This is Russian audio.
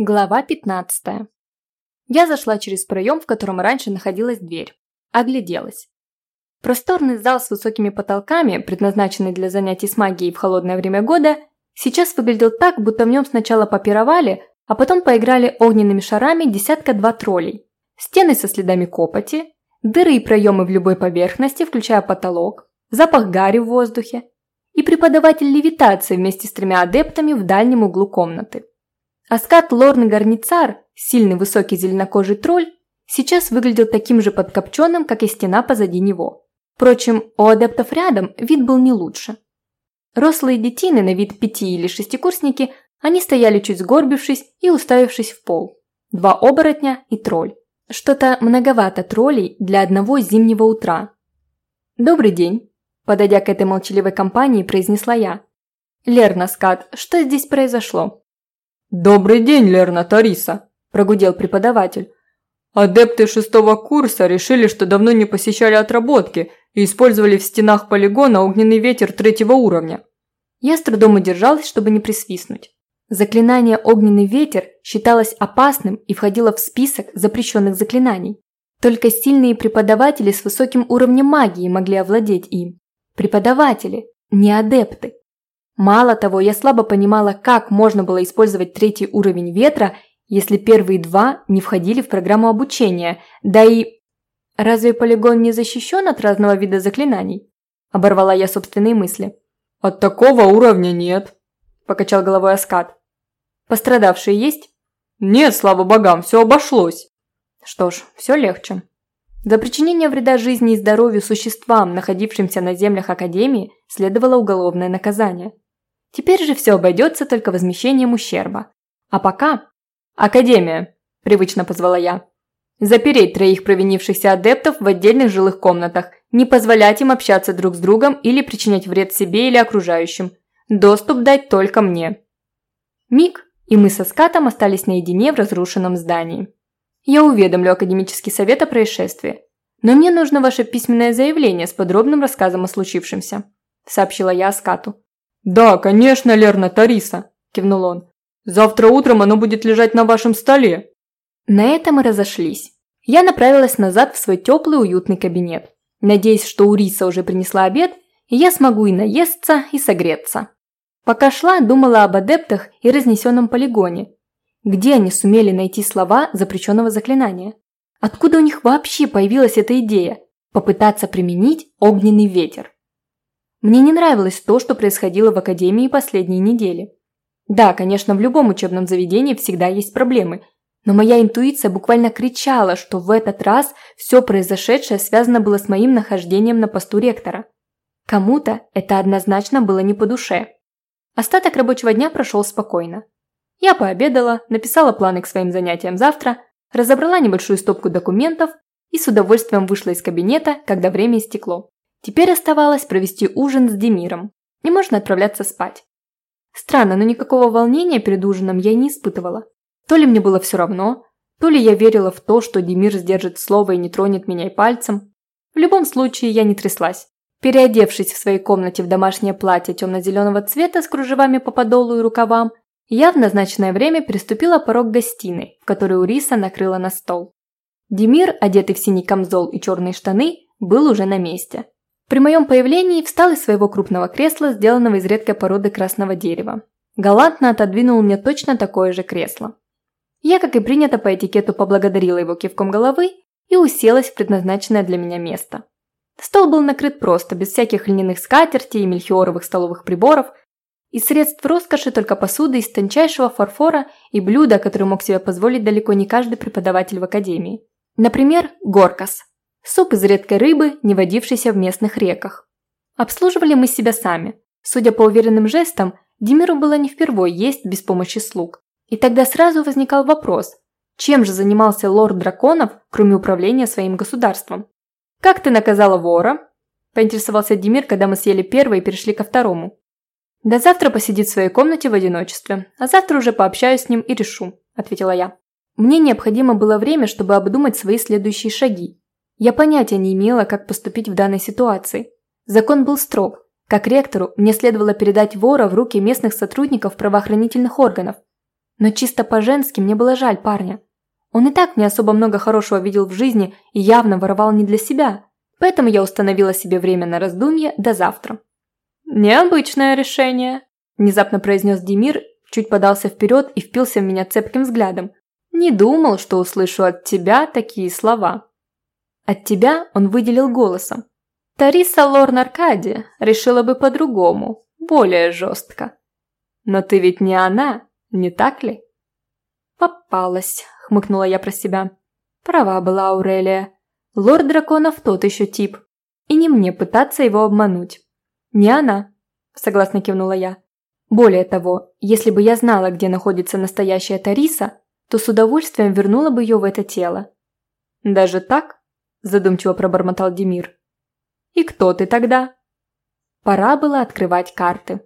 Глава 15. Я зашла через проем, в котором раньше находилась дверь. Огляделась. Просторный зал с высокими потолками, предназначенный для занятий с магией в холодное время года, сейчас выглядел так, будто в нем сначала попировали, а потом поиграли огненными шарами десятка-два троллей. Стены со следами копоти, дыры и проемы в любой поверхности, включая потолок, запах гари в воздухе и преподаватель левитации вместе с тремя адептами в дальнем углу комнаты. Аскат Лорн Гарницар, сильный высокий зеленокожий тролль, сейчас выглядел таким же подкопченным, как и стена позади него. Впрочем, у адептов рядом вид был не лучше. Рослые детины, на вид пяти- или шестикурсники, они стояли чуть сгорбившись и уставившись в пол. Два оборотня и тролль. Что-то многовато троллей для одного зимнего утра. «Добрый день», – подойдя к этой молчаливой компании, произнесла я. «Лерна, Скат, что здесь произошло?» «Добрый день, Лерна Тариса», – прогудел преподаватель. «Адепты шестого курса решили, что давно не посещали отработки и использовали в стенах полигона огненный ветер третьего уровня». Я с трудом удержалась, чтобы не присвистнуть. Заклинание «Огненный ветер» считалось опасным и входило в список запрещенных заклинаний. Только сильные преподаватели с высоким уровнем магии могли овладеть им. Преподаватели, не адепты. Мало того, я слабо понимала, как можно было использовать третий уровень ветра, если первые два не входили в программу обучения, да и... Разве полигон не защищен от разного вида заклинаний? Оборвала я собственные мысли. От такого уровня нет, покачал головой Аскат. Пострадавшие есть? Нет, слава богам, все обошлось. Что ж, все легче. За причинение вреда жизни и здоровью существам, находившимся на землях Академии, следовало уголовное наказание. Теперь же все обойдется только возмещением ущерба. А пока... «Академия!» – привычно позвала я. «Запереть троих провинившихся адептов в отдельных жилых комнатах, не позволять им общаться друг с другом или причинять вред себе или окружающим. Доступ дать только мне». Миг, и мы со скатом остались наедине в разрушенном здании. Я уведомлю Академический совет о происшествии. Но мне нужно ваше письменное заявление с подробным рассказом о случившемся», – сообщила я скату. «Да, конечно, Лерна Тариса», – кивнул он. «Завтра утром оно будет лежать на вашем столе». На этом мы разошлись. Я направилась назад в свой теплый уютный кабинет, надеясь, что Уриса уже принесла обед, и я смогу и наесться, и согреться. Пока шла, думала об адептах и разнесенном полигоне. Где они сумели найти слова запрещенного заклинания? Откуда у них вообще появилась эта идея – попытаться применить огненный ветер? Мне не нравилось то, что происходило в академии последние недели. Да, конечно, в любом учебном заведении всегда есть проблемы, но моя интуиция буквально кричала, что в этот раз все произошедшее связано было с моим нахождением на посту ректора. Кому-то это однозначно было не по душе. Остаток рабочего дня прошел спокойно. Я пообедала, написала планы к своим занятиям завтра, разобрала небольшую стопку документов и с удовольствием вышла из кабинета, когда время истекло. Теперь оставалось провести ужин с Демиром, и можно отправляться спать. Странно, но никакого волнения перед ужином я не испытывала. То ли мне было все равно, то ли я верила в то, что Демир сдержит слово и не тронет меня и пальцем. В любом случае, я не тряслась. Переодевшись в своей комнате в домашнее платье темно-зеленого цвета с кружевами по подолу и рукавам, я в назначенное время переступила порог гостиной, в которой Уриса накрыла на стол. Демир, одетый в синий камзол и черные штаны, был уже на месте. При моем появлении встал из своего крупного кресла, сделанного из редкой породы красного дерева. Галантно отодвинул мне точно такое же кресло. Я, как и принято по этикету, поблагодарила его кивком головы и уселась в предназначенное для меня место. Стол был накрыт просто, без всяких льняных скатертей и мельхиоровых столовых приборов. Из средств роскоши только посуда из тончайшего фарфора и блюда, которые мог себе позволить далеко не каждый преподаватель в академии. Например, горкас суп из редкой рыбы, не водившейся в местных реках. Обслуживали мы себя сами. Судя по уверенным жестам, Демиру было не впервой есть без помощи слуг. И тогда сразу возникал вопрос, чем же занимался лорд драконов, кроме управления своим государством? «Как ты наказала вора?» – поинтересовался Демир, когда мы съели первое и перешли ко второму. «До завтра посидит в своей комнате в одиночестве, а завтра уже пообщаюсь с ним и решу», – ответила я. Мне необходимо было время, чтобы обдумать свои следующие шаги, я понятия не имела, как поступить в данной ситуации. Закон был строг. Как ректору мне следовало передать вора в руки местных сотрудников правоохранительных органов. Но чисто по-женски мне было жаль парня. Он и так не особо много хорошего видел в жизни и явно воровал не для себя. Поэтому я установила себе время на раздумье до завтра. «Необычное решение», – внезапно произнес Демир, чуть подался вперед и впился в меня цепким взглядом. «Не думал, что услышу от тебя такие слова». От тебя он выделил голосом. Тариса Лорн Аркади решила бы по-другому, более жестко. Но ты ведь не она, не так ли? Попалась, хмыкнула я про себя. Права была Аурелия. Лорд драконов тот еще тип. И не мне пытаться его обмануть. Не она, согласно кивнула я. Более того, если бы я знала, где находится настоящая Тариса, то с удовольствием вернула бы ее в это тело. Даже так? Задумчиво пробормотал Демир. «И кто ты тогда?» Пора было открывать карты.